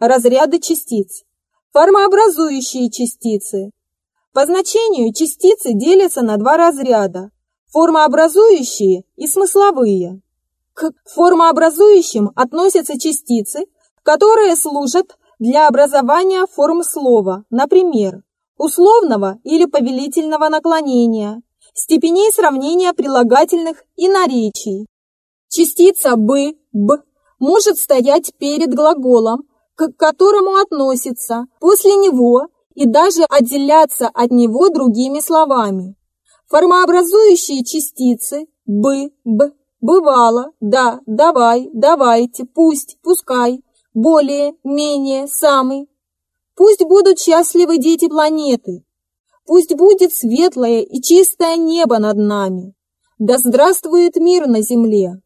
разряды частиц. Формообразующие частицы. По значению частицы делятся на два разряда – формообразующие и смысловые. К формообразующим относятся частицы, которые служат для образования форм слова, например, условного или повелительного наклонения, степеней сравнения прилагательных и наречий. Частица «бы», «б» может стоять перед глаголом, к которому относится, после него и даже отделяться от него другими словами. Формообразующие частицы «бы», «б», «бывало», «да», «давай», «давайте», «пусть», «пускай», «более», «менее», «самый». Пусть будут счастливы дети планеты. Пусть будет светлое и чистое небо над нами. Да здравствует мир на земле.